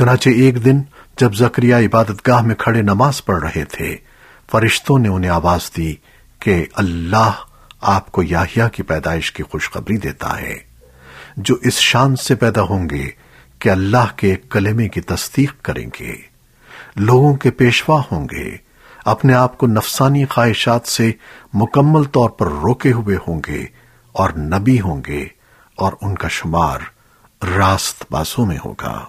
چنانچہ ایک دن جب زکریہ عبادت گاہ میں کھڑے نماز پڑھ رہے تھے، فرشتوں نے انہیں آواز دی کہ اللہ آپ کو یاہیا کی پیدائش کی خوشخبری دیتا ہے۔ جو اس شان سے پیدا ہوں گے کہ اللہ کے کلمے کی تصدیق کریں گے۔ لوگوں کے پیشوا ہوں گے۔ اپنے آپ کو نفسانی خواہشات سے مکمل طور پر روکے ہوئے ہوں گے اور نبی ہوں گے اور ان کا شمار راست باسوں میں ہوگا۔